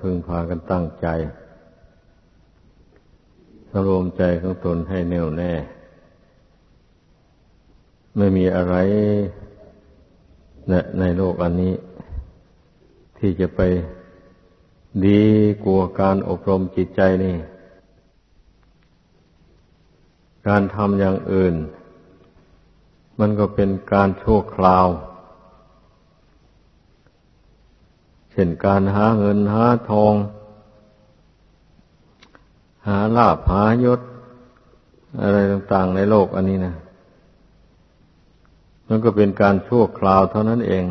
พึงพากันตั้งใจสรวมใจของตนให้แน่วแน่ ไม่มีอะไรในโลกอันนี้ ที่จะไปดีกว่าการอบรมจิตใจนี่ การทำอย่างอื่น มันก็เป็นการชั่วคราว เช่นการหาเงินหาทอง หาลาภหายศ อะไรต่างๆในโลกอันนี้นะมันก็เป็นการชั่วคราวเท่านั้นเอง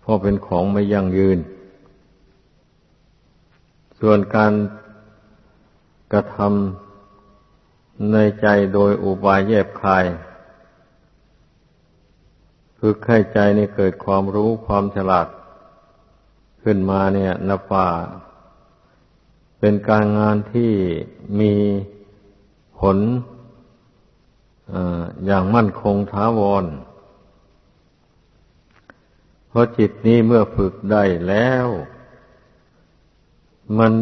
เพราะเป็นของไม่ยั่งยืน ส่วนการกระทำในใจโดยอุบายแยบคาย ฝึกให้ใจนี่เกิดความรู้ความฉลาด ขึ้นมาเนี่ยนับว่าเป็นการงานที่มีผลอย่างมั่นคงท้าวร เพราะจิตนี้เมื่อฝึกได้แล้ว มัน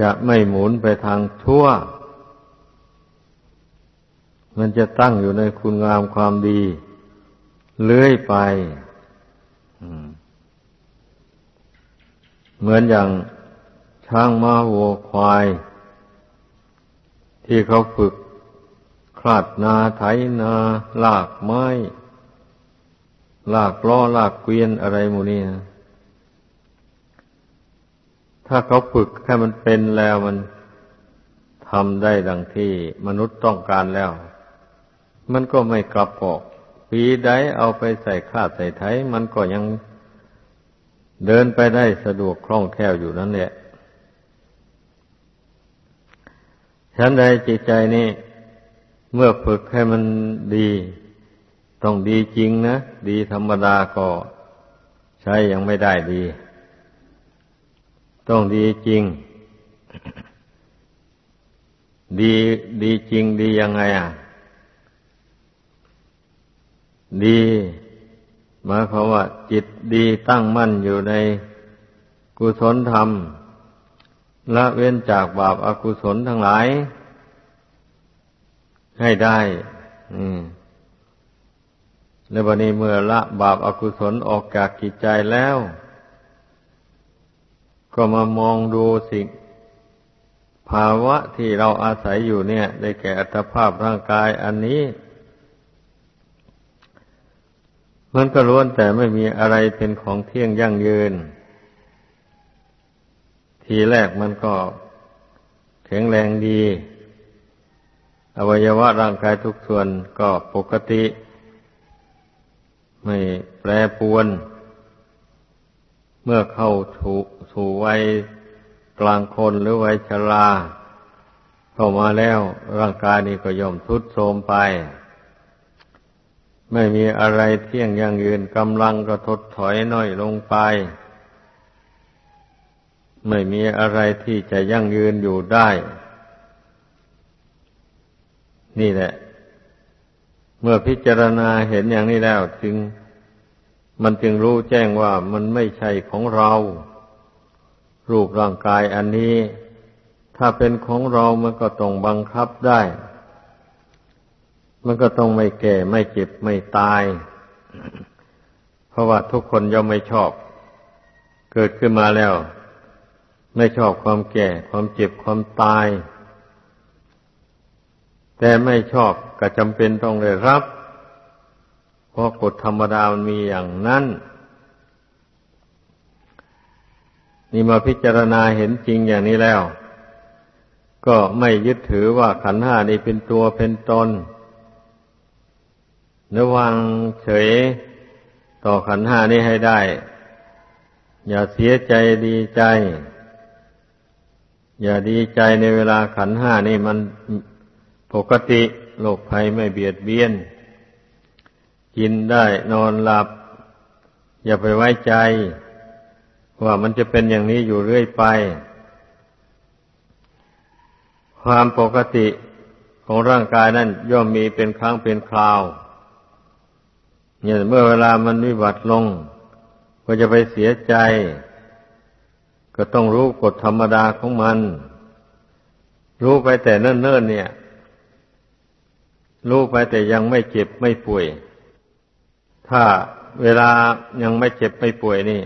จะไม่หมุนไปทางชั่ว มันจะตั้งอยู่ในคุณงามความดี เลื่อยไปเหมือนอย่างช้างม้าวัวควาย ที่เขาฝึกคลาดนาไถนาลากไม้ ลากล้อลากเกวียนอะไรหมูนี่นะถ้าเขาฝึกให้มันเป็นแล้วมันทำได้ดังที่มนุษย์ต้องการแล้ว มันก็ไม่กลับออก ปีใดเอาไปใส่คาดใส่ไถมันก็ยังเดินไปได้สะดวกคล่องแคล่วอยู่นั่นแหละฉันใดจิตใจนี่ เมื่อฝึกให้มันดี ต้องดีจริงนะ ดีธรรมดาก็ใช้ยังไม่ได้ดี ต้องดีจริง ดีดีจริงดียังไงอะ ดีหมายความว่า จิตดีตั้งมั่นอยู่ในกุศลธรรมละเว้นจากบาปอากุศลทั้งหลาย ให้ได้ อืมแล้ววันนี้เมื่อละบาปอากุศลออกจากกิจใจแล้ว ก็มามองดูสิ่ง ภาวะที่เราอาศัยอยู่เนี่ย ได้แก่อัตภาพร่างกายอันนี้ มันก็ล้วนแต่ไม่มีอะไรเป็นของเที่ยงยั่งยืน ทีแรกมันก็แข็งแรงดี อวัยวะร่างกายทุกส่วนก็ปกติ ไม่แปรปวน เมื่อเข้าสู่วัยกลางคนหรือวัยชราเข้ามาแล้วร่างกายนี้ก็ย่อมทุดโทรมไป ไม่มีอะไรเที่ยงยั่งยืนกำลังก็ทดถอยน้อยลงไป ไม่มีอะไรที่จะยั่งยืนอยู่ได้ นี่แหละ เมื่อพิจารณาเห็นอย่างนี้แล้ว จึง มันจึงรู้แจ้งว่ามันไม่ใช่ของเรา รูปร่างกายอันนี้ ถ้าเป็นของเรามันก็ต้องบังคับได้ มันก็ต้องไม่แก่ไม่เจ็บไม่ตาย เพราะว่าทุกคนย่อมไม่ชอบ เกิดขึ้นมาแล้ว ไม่ชอบความแก่ ความเจ็บความตาย แต่ไม่ชอบก็จำเป็นต้องได้รับ เพราะกฎธรรมดามันมีอย่างนั้น นี่มาพิจารณาเห็นจริงอย่างนี้แล้ว ก็ไม่ยึดถือว่าขันห้านี้เป็นตัวเป็นตน ระวังเฉยต่อขันห้านี้ให้ได้ อย่าเสียใจดีใจ อย่าดีใจในเวลาขันห้านี่มันปกติโรคภัยไม่เบียดเบียน กินได้นอนหลับ อย่าไปไว้ใจ ว่ามันจะเป็นอย่างนี้อยู่เรื่อยไป ความปกติของร่างกายนั้นย่อมมีเป็นครั้งเป็นคราว เนี่ยเมื่อเวลามันวิบัติลง ก็จะไปเสียใจ ก็ต้องรู้กฎธรรมดาของมัน รู้ไปแต่เนิ่นๆเนี่ย รู้ไปแต่ยังไม่เจ็บไม่ป่วย ถ้าเวลายังไม่เจ็บไม่ป่วยนี่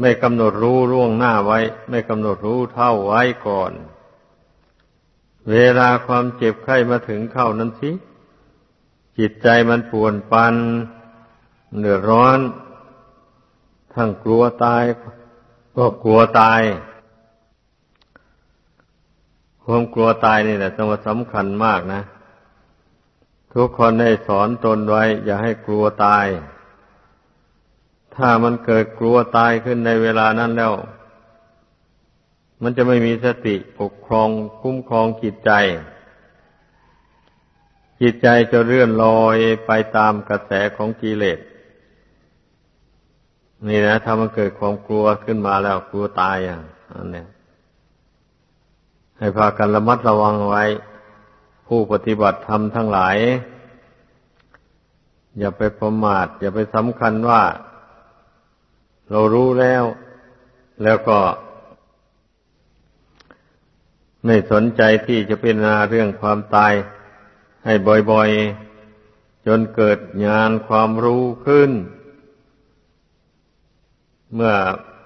ไม่กำหนดรู้ล่วงหน้าไว้ ไม่กำหนดรู้เท่าไว้ก่อน เวลาความเจ็บไข้มาถึงเข้านั้นสิ จิตใจมันป่วนปันเดือดร้อน ทั้งกลัวตาย ก็กลัวตาย ความกลัวตายนี่แหละสำคัญมากนะ ทุกคนได้สอนตนไว้ อย่าให้กลัวตาย ถ้ามันเกิดกลัวตายขึ้นในเวลานั้นแล้ว มันจะไม่มีสติปกครองคุ้มครองจิตใจ จิตใจจะเลื่อนลอยไปตามกระแสของกิเลสนี่นะถ้ามันเกิดความกลัวขึ้นมาแล้วกลัวตายอะอันเนี้ยให้พากันระมัดระวังไว้ ผู้ปฏิบัติธรรมทั้งหลาย อย่าไปประมาท อย่าไปสำคัญว่า เรารู้แล้ว แล้วก็ ไม่สนใจที่จะเป็นนาเรื่องความตาย ให้บ่อยๆ จนเกิดญาณความรู้ขึ้น เมื่อ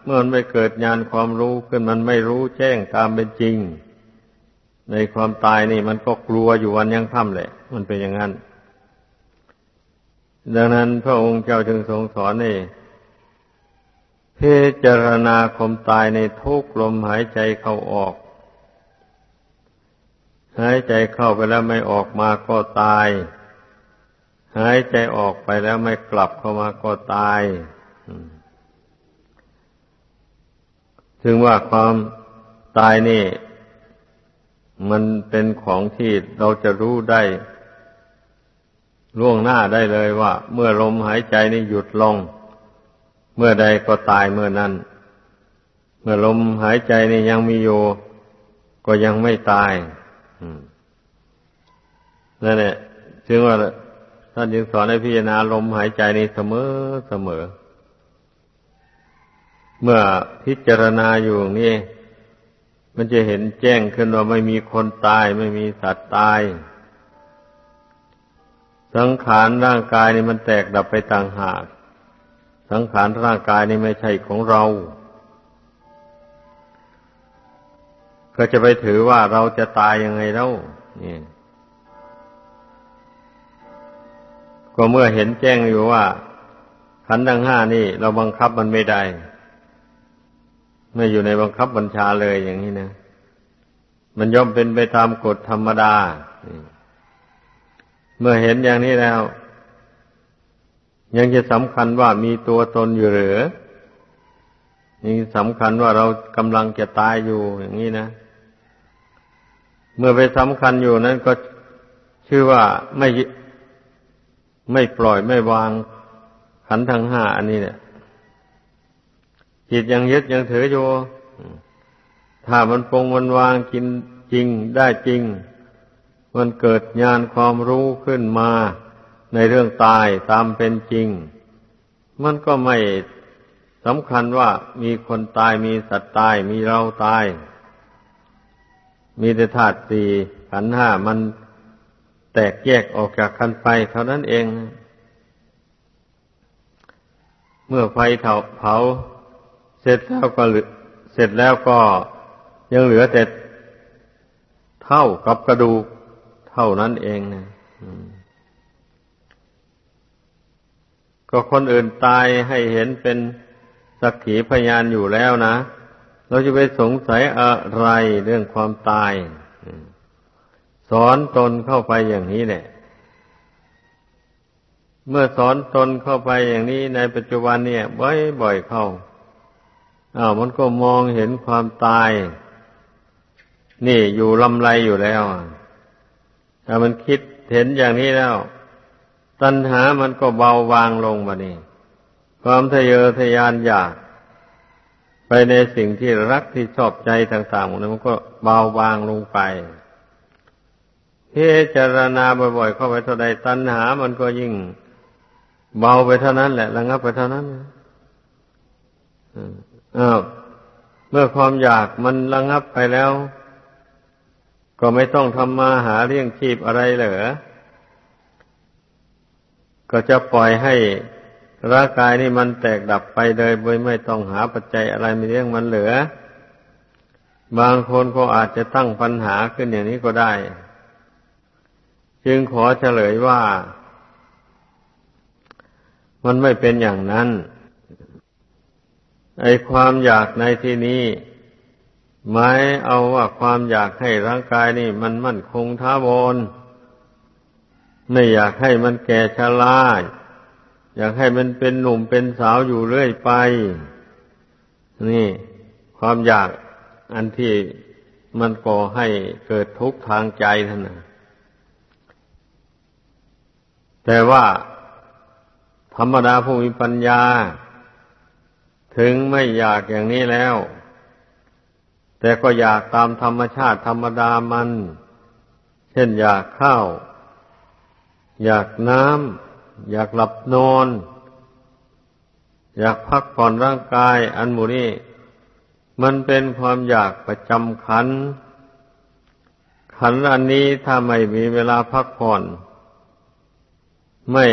เมื่อมันไม่เกิดญาณความรู้ขึ้น มันไม่รู้แจ้งตามเป็นจริง ในความตายนี่มันก็กลัวอยู่วันยังค่ำแหละ มันเป็นอย่างนั้น ดังนั้นพระองค์เจ้าจึงทรงสอนนี่เพจารณาคมตายในทุกลมหายใจเข้าออก หายใจเข้าไปแล้วไม่ออกมาก็ตาย หายใจออกไปแล้วไม่กลับเข้ามาก็ตายถึงว่าความตายนี่ มันเป็นของที่เราจะรู้ได้ ล่วงหน้าได้เลยว่า เมื่อลมหายใจนี่หยุดลง เมื่อใดก็ตายเมื่อนั้น เมื่อลมหายใจนี่ยังมีอยู่ก็ยังไม่ตาย นั่นแหละจึงว่าท่านจึงสอนให้พิจารณาลมหายใจนี้เสมอเสมอ เมื่อพิจารณาอยู่นี่มันจะเห็นแจ้งขึ้นว่าไม่มีคนตาย ไม่มีสัตว์ตาย สังขารร่างกายนี่มันแตกดับไปต่างหาก สังขารร่างกายนี่ไม่ใช่ของเรา ก็จะไปถือว่าเราจะตายยังไงเล่านี่ก็เมื่อเห็นแจ้งอยู่ว่าขันธ์ทั้งห้านี่ เราบังคับมันไม่ได้ไม่อยู่ในบังคับบัญชาเลยอย่างนี้นะมันย่อมเป็นไปตามกฎธรรมดา เมื่อเห็นอย่างนี้แล้ว ยังจะสำคัญว่ามีตัวตนอยู่หรือยังสำคัญว่าเรากำลังจะตายอยู่อย่างนี้นะ เมื่อไปสำคัญอยู่นั้นก็ชื่อว่าไม่ไม่ปล่อยไม่วางขันทั้งห้าอันนี้เนี่ย จิตยังยึดยังถืออยู่ถ้ามันปรงมันวางกินจริงได้จริง มันเกิดญาณความรู้ขึ้นมาในเรื่องตายตามเป็นจริง มันก็ไม่สำคัญว่ามีคนตายมีสัตว์ตายมีเราตาย มีแต่ธาตุสี่ขันห้ามันแตกแยกออกจากกันไปเท่านั้นเอง เมื่อไฟเผาเผา เสร็จแล้วก็เสร็จแล้วก็ยังเหลือแต่เท่ากับกระดูกเท่านั้นเองนะก็คนอื่นตายให้เห็นเป็นสักขีพยานอยู่แล้วนะ เราจะไปสงสัยอะไรเรื่องความตาย สอนตนเข้าไปอย่างนี้แหละ เมื่อสอนตนเข้าไปอย่างนี้ในปัจจุบันเนี่ย บ่อยๆเข้าอ้าวมันก็มองเห็นความตาย นี่อยู่ลำไรอยู่แล้วถ้ามันคิดเห็นอย่างนี้แล้ว ตัณหามันก็เบาบางลงมานี่ความทะเยอทะยานอยาก ไปในสิ่งที่รักที่ชอบใจต่างๆนั้นมันก็เบาบางลงไปพิจารณาบ่อยๆเข้าไปเท่าใดตัณหา มันก็ยิ่งเบาไปเท่านั้น แหละระงับไปเท่านั้นอ้าวเมื่อความอยากมันระงับไปแล้ว ก็ไม่ต้องทำมาหาเลี้ยงชีพอะไรเหรอก็จะปล่อยให้ ร่างกายนี่มันแตกดับไปเลยโดยไม่ต้องหาปัจจัยอะไรมาเลี้ยงมันเหลือ บางคนก็อาจจะตั้งปัญหาขึ้นอย่างนี้ก็ได้ จึงขอเฉลยว่า มันไม่เป็นอย่างนั้น ไอความอยากในที่นี้หมายเอาว่าความอยากให้ร่างกายนี่ มันมั่นคงท้าวรไม่อยากให้มันแก่ชรา อยากให้มันเป็นหนุ่มเป็นสาวอยู่เรื่อยไป นี่ ความอยากอันที่มันก่อให้เกิดทุกข์ทางใจท่านนะแต่ว่าธรรมดาผู้มีปัญญา ถึงไม่อยากอย่างนี้แล้ว แต่ก็อยากตามธรรมชาติธรรมดามัน เช่นอยากข้าว อยากน้ำ อยากหลับนอน อยากพักผ่อนร่างกาย อันมูนี้มันเป็นความอยากประจำขัน ขันอันนี้ถ้าไม่มีเวลาพักผ่อน ไม่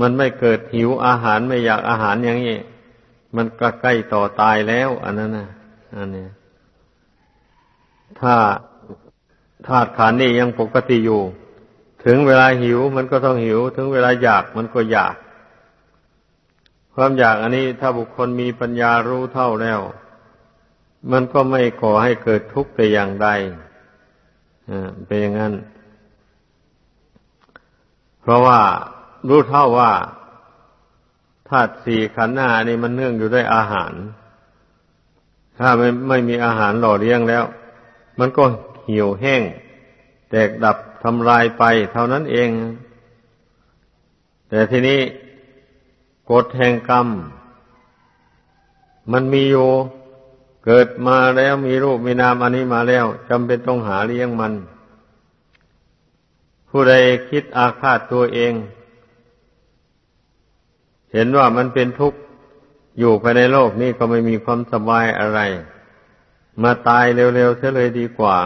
มันไม่เกิดหิวอาหารไม่อยากอาหารอย่างนี้มันก็ใกล้ต่อตายแล้วอันนั้นนะอันนี้ถ้าธาตุขันนี้ยังปกติอยู่ ถึงเวลาหิวมันก็ต้องหิว ถึงเวลาอยากมันก็อยาก ความอยากอันนี้ถ้าบุคคลมีปัญญารู้เท่าแล้ว มันก็ไม่ก่อให้เกิดทุกข์แต่อย่างใดเป็นอย่างนั้น เพราะว่ารู้เท่าว่าธาตุสี่ขันธ์ห้านี่มันเนื่องอยู่ด้วยอาหาร ถ้าไม่ไม่มีอาหารหล่อเลี้ยงแล้ว มันก็เหี่ยวแห้ง แตกดับ ทำลายไปเท่านั้นเอง แต่ทีนี้กฎแห่งกรรม มันมีอยู่เกิดมาแล้วมีรูปมีนามอันนี้มาแล้วจำเป็นต้องหาเลี้ยงมัน ผู้ใดคิดอาฆาตตัวเอง เห็นว่ามันเป็นทุกข์อยู่ภายในโลกนี้ก็ไม่มีความสบายอะไร มาตายเร็วๆเสียเลยดีกว่า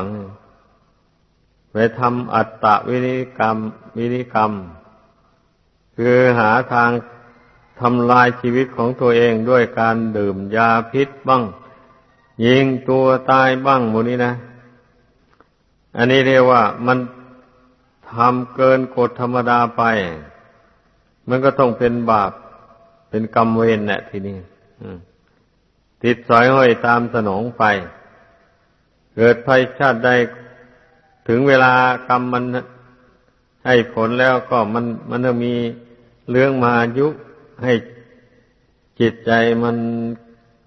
ไปทำอัตตะวินิกรรม วินิกรรม คือหาทางทำลายชีวิตของตัวเองด้วยการดื่มยาพิษบ้าง ยิงตัวตายบ้างหมดนี้นะ อันนี้เรียกว่ามันทำเกินกฎธรรมดาไป มันก็ต้องเป็นบาป เป็นกรรมเวรแหละทีนี้ติดสอยห้อยตามสนองไป เกิดภัยชาติใด ถึงเวลากรรมมันให้ผลแล้วก็มันมันจะมีเรื่องมายุให้จิตใจมัน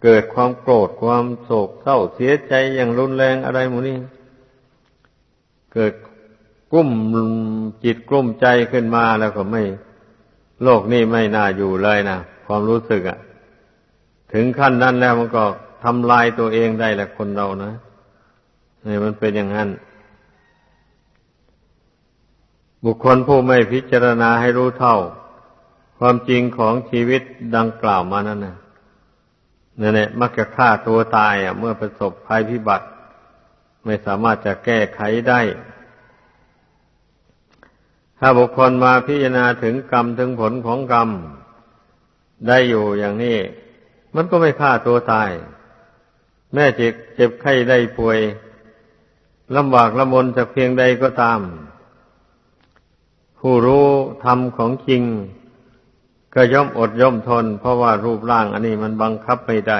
เกิดความโกรธความโศกเศร้าเสียใจอย่างรุนแรงอะไรหมูนี่เกิดกุ้มจิตกลุ้มใจขึ้นมาแล้วก็ไม่ โลกนี้ไม่น่าอยู่เลยนะความรู้สึกอะถึงขั้นนั้นแล้วมันก็ทำลายตัวเองได้แหละคนเรานะนี่มันเป็นอย่างนั้น บุคคลผู้ไม่พิจารณาให้รู้เท่า ความจริงของชีวิตดังกล่าวมานั่นนะนั่นแหละมักจะฆ่าตัวตายอะ เมื่อประสบภัยพิบัติ ไม่สามารถจะแก้ไขได้ ถ้าบุคคลมาพิจารณาถึงกรรมถึงผลของกรรม ได้อยู่อย่างนี้ มันก็ไม่ฆ่าตัวตาย แม่เจ็บเจ็บไข้ได้ป่วยลำบากลำบนจากเพียงใดก็ตาม ผู้รู้ธรรมของจริง ก็ย่อมอดย่อมทน เพราะว่ารูปร่างอันนี้มันบังคับไม่ได้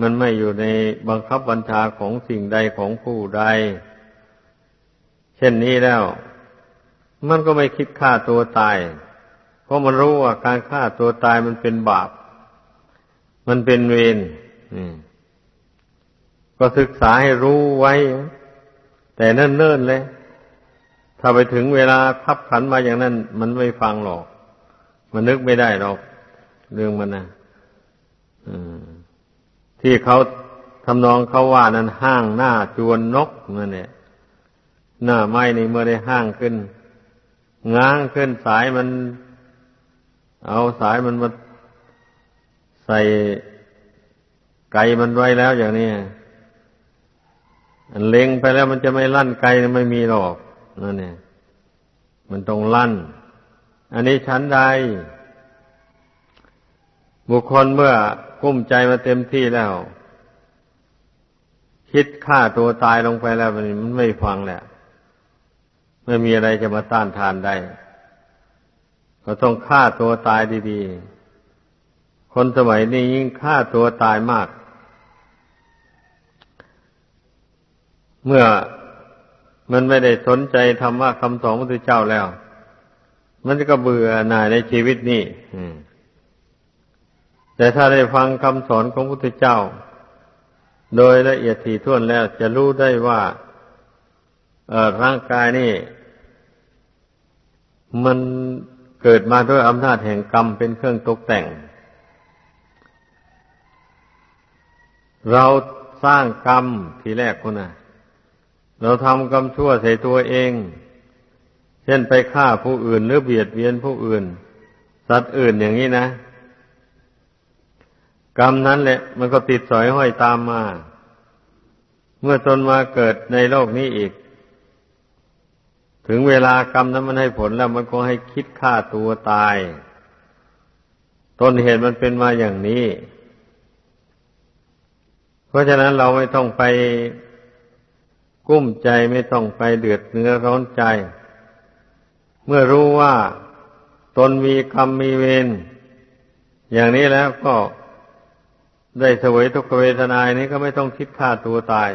มันไม่อยู่ในบังคับบัญชาของสิ่งใดของผู้ใด เช่นนี้แล้ว มันก็ไม่คิดฆ่าตัวตาย เพราะมันรู้ว่าการฆ่าตัวตายมันเป็นบาป มันเป็นเวรก็ศึกษาให้รู้ไว้ แต่เนิ่นๆเลย ถ้าไปถึงเวลาพับขันมาอย่างนั้น มันไม่ฟังหรอก มันนึกไม่ได้หรอก เรื่องมันนะที่เขาทำนองเขาว่านั้นห้างหน้าจวนนกนั่นเนี่ยหน้าไม้ในเมื่อได้ห้างขึ้น ง้างขึ้นสายมัน เอาสายมันมาใส่ไก่มันไว้แล้วอย่างนี้อันเล็งไปแล้วมันจะไม่ลั่นไกไม่มีหรอก นั่นเนี่ยมันต้องลั่น อันนี้ชั้นใด บุคคลเมื่อกุ้มใจมาเต็มที่แล้ว คิดฆ่าตัวตายลงไปแล้วมันไม่ฟังแหละไม่มีอะไรจะมาต้านทานได้ ก็ต้องฆ่าตัวตายดีๆ คนสมัยนี้ยิ่งฆ่าตัวตายมาก เมื่อ มันไม่ได้สนใจธรรมะคำสอนพระพุทธเจ้าแล้ว มันก็เบื่อหน่ายในชีวิตนี้แต่ถ้าได้ฟังคำสอนของพระพุทธเจ้า โดยละเอียดถี่ถ้วนแล้ว จะรู้ได้ว่าร่างกายนี่ มันเกิดมาด้วยอำนาจแห่งกรรมเป็นเครื่องตกแต่ง เราสร้างกรรมทีแรกคนน่ะ เราทำกรรมชั่วใส่ตัวเอง เช่นไปฆ่าผู้อื่นหรือเบียดเบียนผู้อื่น สัตว์อื่นอย่างนี้นะ กรรมนั้นแหละ มันก็ติดสอยห้อยตามมา เมื่อตนมาเกิดในโลกนี้อีก ถึงเวลากรรมนั้นมันให้ผลแล้วมันก็ให้คิดฆ่าตัวตาย ต้นเหตุมันเป็นมาอย่างนี้ เพราะฉะนั้นเราไม่ต้องไป กุ้มใจไม่ต้องไปเดือดเนื้อร้อนใจ เมื่อรู้ว่าตนมีกรรมมีเวรอย่างนี้แล้วก็ได้เสวยทุกขเวทนานี้ก็ไม่ต้องคิดฆ่าตัวตาย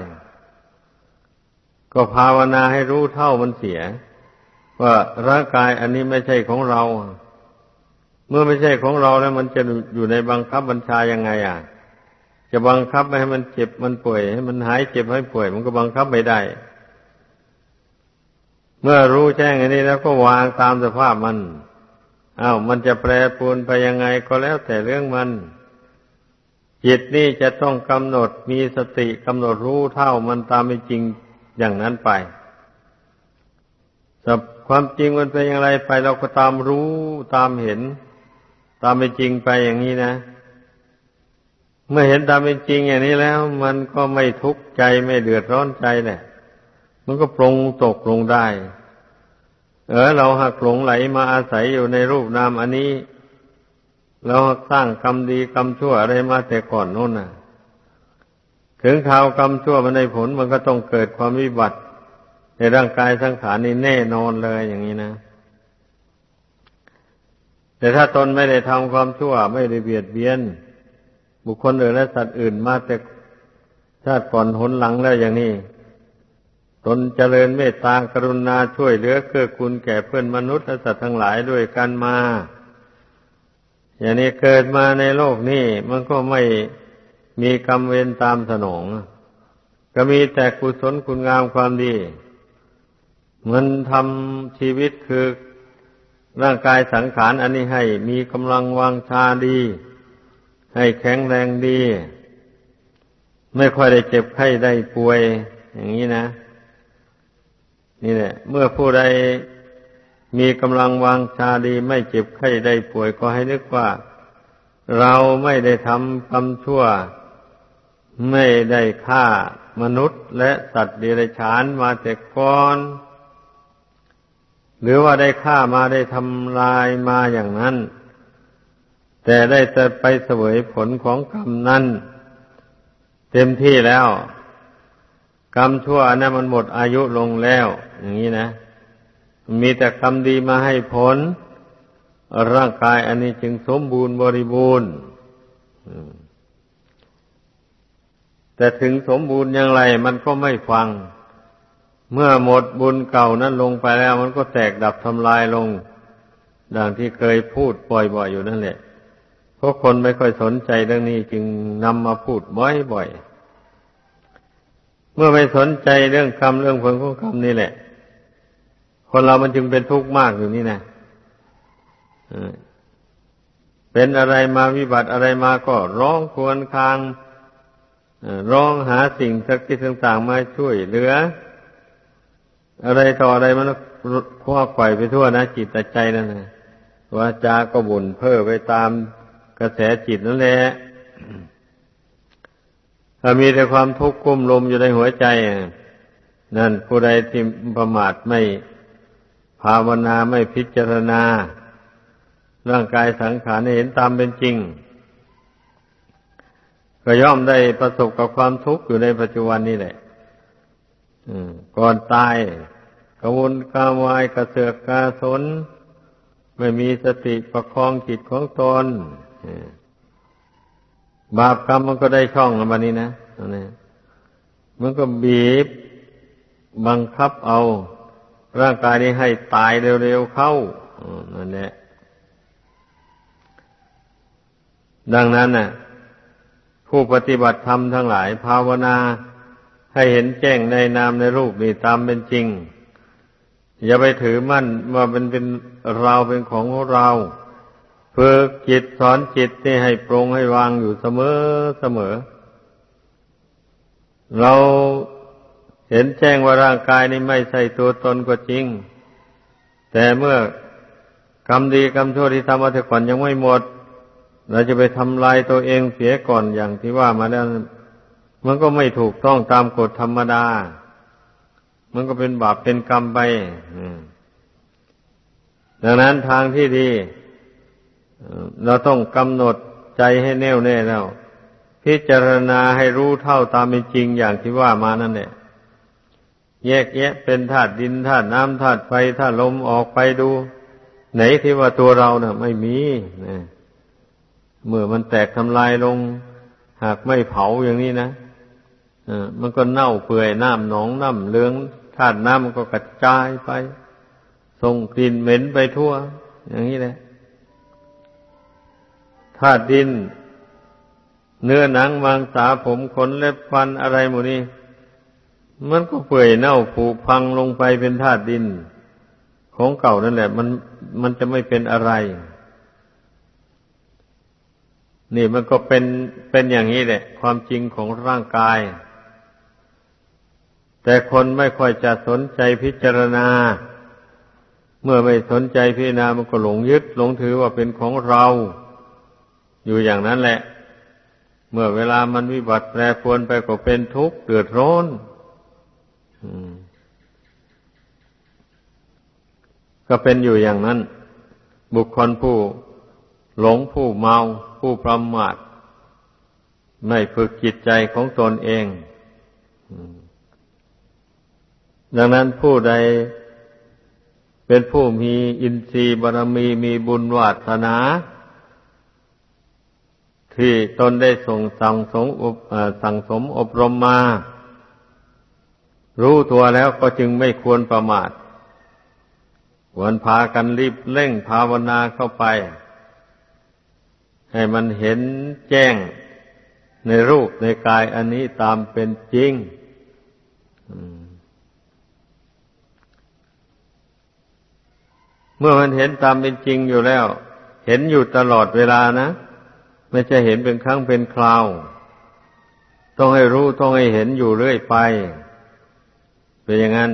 ก็ภาวนาให้รู้เท่ามันเสีย ว่าร่างกายอันนี้ไม่ใช่ของเรา เมื่อไม่ใช่ของเราแล้วมันจะอยู่ในบังคับบัญชายังไงอะ จะบังคับไม่ให้มันเจ็บมันป่วยให้มันหายเจ็บให้ป่วย มันก็บังคับไม่ได้ เมื่อรู้แจ้งอันนี้แล้วก็วางตามสภาพมันอา้าวมันจะแปรปรวนไปยังไงก็แล้วแต่เรื่องมัน จิตนี่จะต้องกำหนดมีสติกำหนดรู้เท่ามันตามเป็นจริงอย่างนั้นไปสับความจริงมันเป็นอย่างไรไปเราก็ตามรู้ตามเห็น ตามเป็นจริงไปอย่างนี้นะ เมื่อเห็นตามเป็นจริงอย่างนี้แล้ว มันก็ไม่ทุกข์ใจไม่เดือดร้อนใจแหละมันก็ปรงตกลงได้ เออ เราหักหลงไหลมาอาศัยอยู่ในรูปนามอันนี้ เราสร้างกรรมดีกรรมชั่วอะไรมาแต่ก่อนโน้นน่ะ ถึงข่าวกรรมชั่วมันในผลมันก็ต้องเกิดความวิบัติ ในร่างกายสังขารนี่แน่นอนเลยอย่างนี้นะแต่ถ้าตนไม่ได้ทำความชั่วไม่ได้เบียดเบียน บุคคลอื่นและสัตว์อื่นมาแต่ชาติก่อนหนหลังแล้วอย่างนี้ ตนเจริญเมตตากรุณาช่วยเหลือเกื้อกูลแก่เพื่อนมนุษย์และสัตว์ทั้งหลายด้วยกันมา อย่างนี้เกิดมาในโลกนี้มันก็ไม่มีกรรมเวรตามสนอง ก็มีแต่กุศลคุณงามความดี มันทำชีวิตคือร่างกายสังขารอันนี้ให้มีกำลังวังชาดี ให้แข็งแรงดี ไม่ค่อยได้เจ็บไข้ได้ป่วย อย่างนี้นะ นี่แหละ เมื่อผู้ใดมีกำลังวางชาดีไม่เจ็บไข้ได้ป่วย ก็ให้นึกว่า เราไม่ได้ทำกรรมชั่ว ไม่ได้ฆ่ามนุษย์และสัตว์เดรัจฉานมาแต่ก่อน หรือว่าได้ฆ่ามาได้ทำลายมาอย่างนั้น แต่ได้แต่ไปเสวยผลของกรรมนั้น เต็มที่แล้ว กรรมชั่วนั้นมันหมดอายุลงแล้ว อย่างนี้นะ มีแต่กรรมดีมาให้ผล ร่างกายอันนี้จึงสมบูรณ์บริบูรณ์แต่ถึงสมบูรณ์อย่างไร มันก็ไม่ฟัง เมื่อหมดบุญเก่านั้นลงไปแล้ว มันก็แตกดับทำลายลง ดังที่เคยพูดบ่อยๆอยู่นั่นแหละ เพราะคนไม่ค่อยสนใจเรื่องนี้จึงนำมาพูดบ่อยๆ เมื่อไม่สนใจเรื่องกรรมเรื่องผลของกรรมนี่แหละ คนเรามันจึงเป็นทุกข์มากอยู่นี่นะเป็นอะไรมาวิบัติอะไรมาก็ร้องควรคางร้องหาสิ่งสักที่ต่างๆมาช่วยเหลือ อะไรต่ออะไรมันคว้าไข่ไปทั่วนะจิตใจนั่นนะวาจาก็บุญเพ้อไปตาม กระแสจิตนั่นแหละถ้ามีแต่ความทุกข์กุ้มลมอยู่ในหัวใจ นั่นผู้ใดที่ประมาทไม่ภาวนาไม่พิจารณา ร่างกายสังขารเห็นตามเป็นจริง ก็ย่อมได้ประสบกับความทุกข์อยู่ในปัจจุบันนี่แหละก่อนตายกวนกาวายกระเสือกกาสน ไม่มีสติประคองจิตของตน บาปกรรมมันก็ได้ช่องแล้ววันนี้นะนี่มันก็บีบบังคับเอา ร่างกายนี้ให้ตายเร็วๆเข้านั่นแหละดังนั้นน่ะ ผู้ปฏิบัติธรรมทั้งหลาย ภาวนาให้เห็นแจ้งในนามในรูปนี่ตามเป็นจริง อย่าไปถือมั่นว่าเป็นเป็นเราเป็นของของเรา ฝึกจิตสอนจิตนี่ให้ปรงให้วางอยู่เสมอเสมอ เราเห็นแจ้งว่าร่างกายนี้ไม่ใช่ตัวตนก็จริง แต่เมื่อกรรมดีกรรมชั่วที่ทำมาแต่ก่อนยังไม่หมด เราจะไปทำลายตัวเองเสียก่อนอย่างที่ว่ามาแล้ว มันก็ไม่ถูกต้องตามกฎธรรมดา มันก็เป็นบาปเป็นกรรมไปดังนั้นทางที่ดี เราต้องกำหนดใจให้แน่วแน่แล้วพิจารณาให้รู้เท่าตามเป็นจริงอย่างที่ว่ามานั่นแหละแยกแยะเป็นธาตุดินธาตุน้ำธาตุไฟธาตุลมออกไปดู ไหนที่ว่าตัวเราเนะ่ะ ไม่มีนะเมื่อมันแตกทำลายลง หากไม่เผาอย่างนี้นะมันก็เน่าเปื่อยน้ำหนองน้ำเลืองธาตุน้ำมันก็กระจายไปส่งกลิ่นเหม็นไปทั่ว อย่างนี้แหละ ธาตุดิน เนื้อหนังมังสาผมขนเล็บฟันอะไรหมดนี้มันก็เปื่อยเน่าผุพังลงไปเป็นธาตุดิน ของเก่านั่นแหละ มันมันจะไม่เป็นอะไร นี่มันก็เป็นเป็นอย่างนี้แหละ ความจริงของร่างกาย แต่คนไม่ค่อยจะสนใจพิจารณา เมื่อไม่สนใจพิจารณามันก็หลงยึดหลงถือว่าเป็นของเรา อยู่อย่างนั้นแหละ เมื่อเวลามันวิบัติแปรปรวนไปก็เป็นทุกข์เดือดร้อนก็เป็นอยู่อย่างนั้น บุคคลผู้หลงผู้เมาผู้ประมาทไม่ฝึกจิตใจของตนเอง ดังนั้นผู้ใดเป็นผู้มีอินทรีย์บารมีมีบุญวาสนา ที่ตนได้ส่งสั่งสมอบสั่งสมอบรมมา รู้ตัวแล้วก็จึงไม่ควรประมาทควรพากันรีบเร่งภาวนาเข้าไป ให้มันเห็นแจ้งในรูปในกายอันนี้ตามเป็นจริงเมื่อมันเห็นตามเป็นจริงอยู่แล้ว เห็นอยู่ตลอดเวลานะ ไม่ใช่เห็นเป็นครั้งเป็นคราว ต้องให้รู้ต้องให้เห็นอยู่เรื่อยไป เป็นอย่างนั้น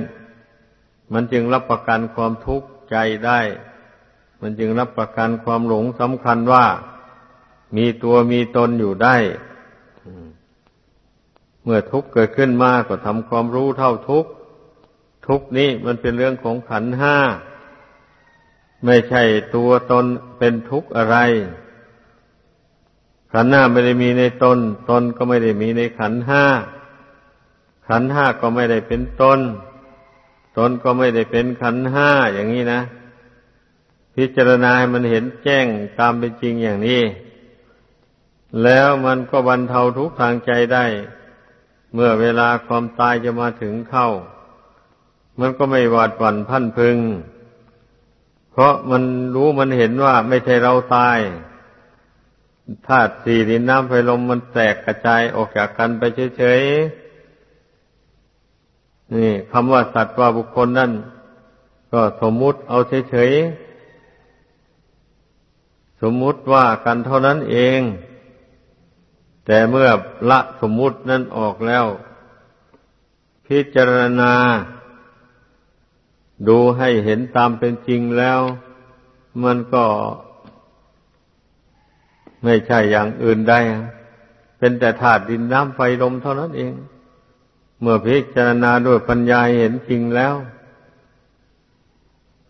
มันจึงรับประกันความทุกข์ใจได้ มันจึงรับประกันความหลงสำคัญว่า มีตัวมีตนอยู่ได้ เมื่อทุกข์เกิดขึ้นมาก็ทำความรู้เท่าทุกข์ ทุกข์นี้มันเป็นเรื่องของขันห้า ไม่ใช่ตัวตนเป็นทุกข์อะไร ขันห้าไม่ได้มีในตน ตนก็ไม่ได้มีในขันห้า ขันห้าก็ไม่ได้เป็นตน ตนก็ไม่ได้เป็นขันห้าอย่างนี้นะ พิจารณาให้มันเห็นแจ้งตามเป็นจริงอย่างนี้ แล้วมันก็บรรเทาทุกทางใจได้ เมื่อเวลาความตายจะมาถึงเข้า มันก็ไม่หวาดหวั่นพันพึง เพราะมันรู้มันเห็นว่าไม่ใช่เราตาย ธาตุสี่ดินน้ำไฟลมมันแตกกระจายออกจากกันไปเฉยๆ นี่คำว่าสัตว์ว่าบุคคลนั่น ก็สมมุติเอาเฉยๆ สมมุติว่ากันเท่านั้นเอง แต่เมื่อละสมมุตินั้นออกแล้ว พิจารณา ดูให้เห็นตามเป็นจริงแล้ว มันก็ ไม่ใช่อย่างอื่นใดเป็นแต่ธาตุดินน้ำไฟลมเท่านั้นเอง เมื่อพิจารณาด้วยปัญญาเห็นจริงแล้ว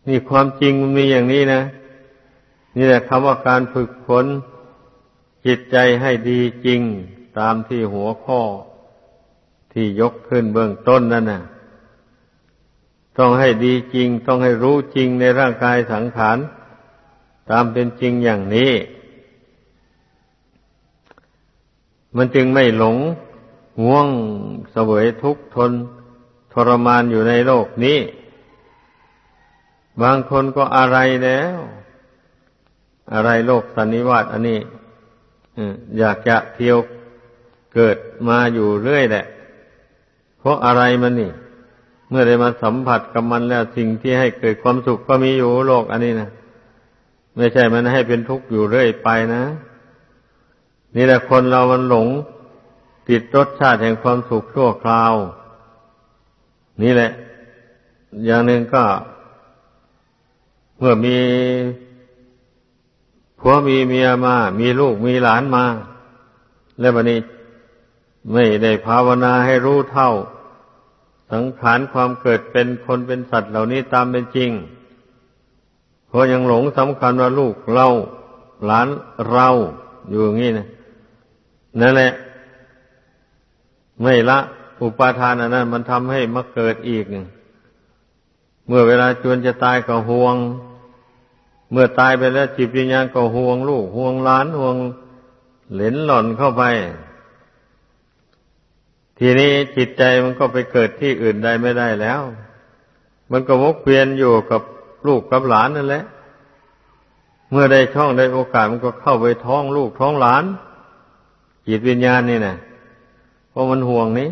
นี่ความจริงมันมีอย่างนี้นะ นี่แหละคำว่าการฝึกฝนจิตใจให้ดีจริงตามที่หัวข้อที่ยกขึ้นเบื้องต้นนั่นน่ะต้องให้ดีจริง ต้องให้รู้จริงในร่างกายสังขาร ตามเป็นจริงอย่างนี้ มันจึงไม่หลงง่วงเสวยทุกข์ทนทรมานอยู่ในโลกนี้ บางคนก็อะไรแล้ว อะไรโลกสันนิวาตอันนี้อยากจะเที่ยวเกิดมาอยู่เรื่อยแหละ เพราะอะไรมันนี่ เมื่อได้มาสัมผัสกับมันแล้วสิ่งที่ให้เกิดความสุขก็มีอยู่โลกอันนี้นะไม่ใช่มันให้เป็นทุกข์อยู่เรื่อยไปนะ นี่แหละคนเรามันหลง ติดรสชาติแห่งความสุขชั่วคราว นี่แหละ อย่างหนึ่งก็ เมื่อมีผัวมีเมียมา มีลูกมีหลานมา แล้ววันนี้ไม่ได้ภาวนาให้รู้เท่า สังขารความเกิดเป็นคนเป็นสัตว์เหล่านี้ตามเป็นจริง เพราะยังหลงสำคัญว่าลูกเรา หลานเราอยู่อย่างนี้นะ นั่นแหละ ไม่ละอุปาทานอันนั้น มันทำให้มาเกิดอีก เมื่อเวลาจวนจะตายก็ห่วง เมื่อตายไปแล้วจิตวิญญาณก็ห่วงลูกห่วงหลานห่วงเหลนหล่อนเข้าไป ทีนี้จิตใจมันก็ไปเกิดที่อื่นใดไม่ได้แล้ว มันก็วกเวียนอยู่กับลูกกับหลานนั่นแหละ เมื่อได้ช่องได้โอกาสมันก็เข้าไปท้องลูกท้องหลาน จิตวิญญาณนี่นะเพราะมันห่วงนี้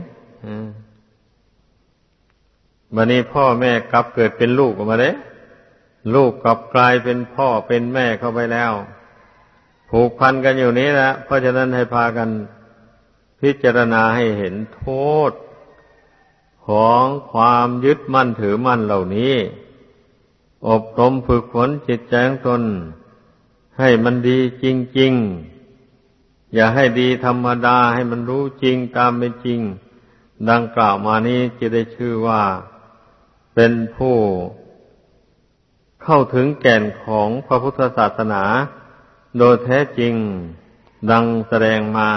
บันนี้พ่อแม่กลับเกิดเป็นลูกออกมาเด้ลูกกลับกลายเป็นพ่อเป็นแม่เข้าไปแล้ว ผูกพันกันอยู่นี้แหละเพราะฉะนั้นให้พากันพิจารณาให้เห็นโทษ ของความยึดมั่นถือมั่นเหล่านี้ อบรมฝึกฝนจิตใจของตนให้มันดีจริง ๆ อย่าให้ดีธรรมดาให้มันรู้จริงตามเป็นจริง ดังกล่าวมานี้จะได้ชื่อว่าเป็นผู้เข้าถึงแก่นของพระพุทธศาสนา โดยแท้จริงดังแสดงมา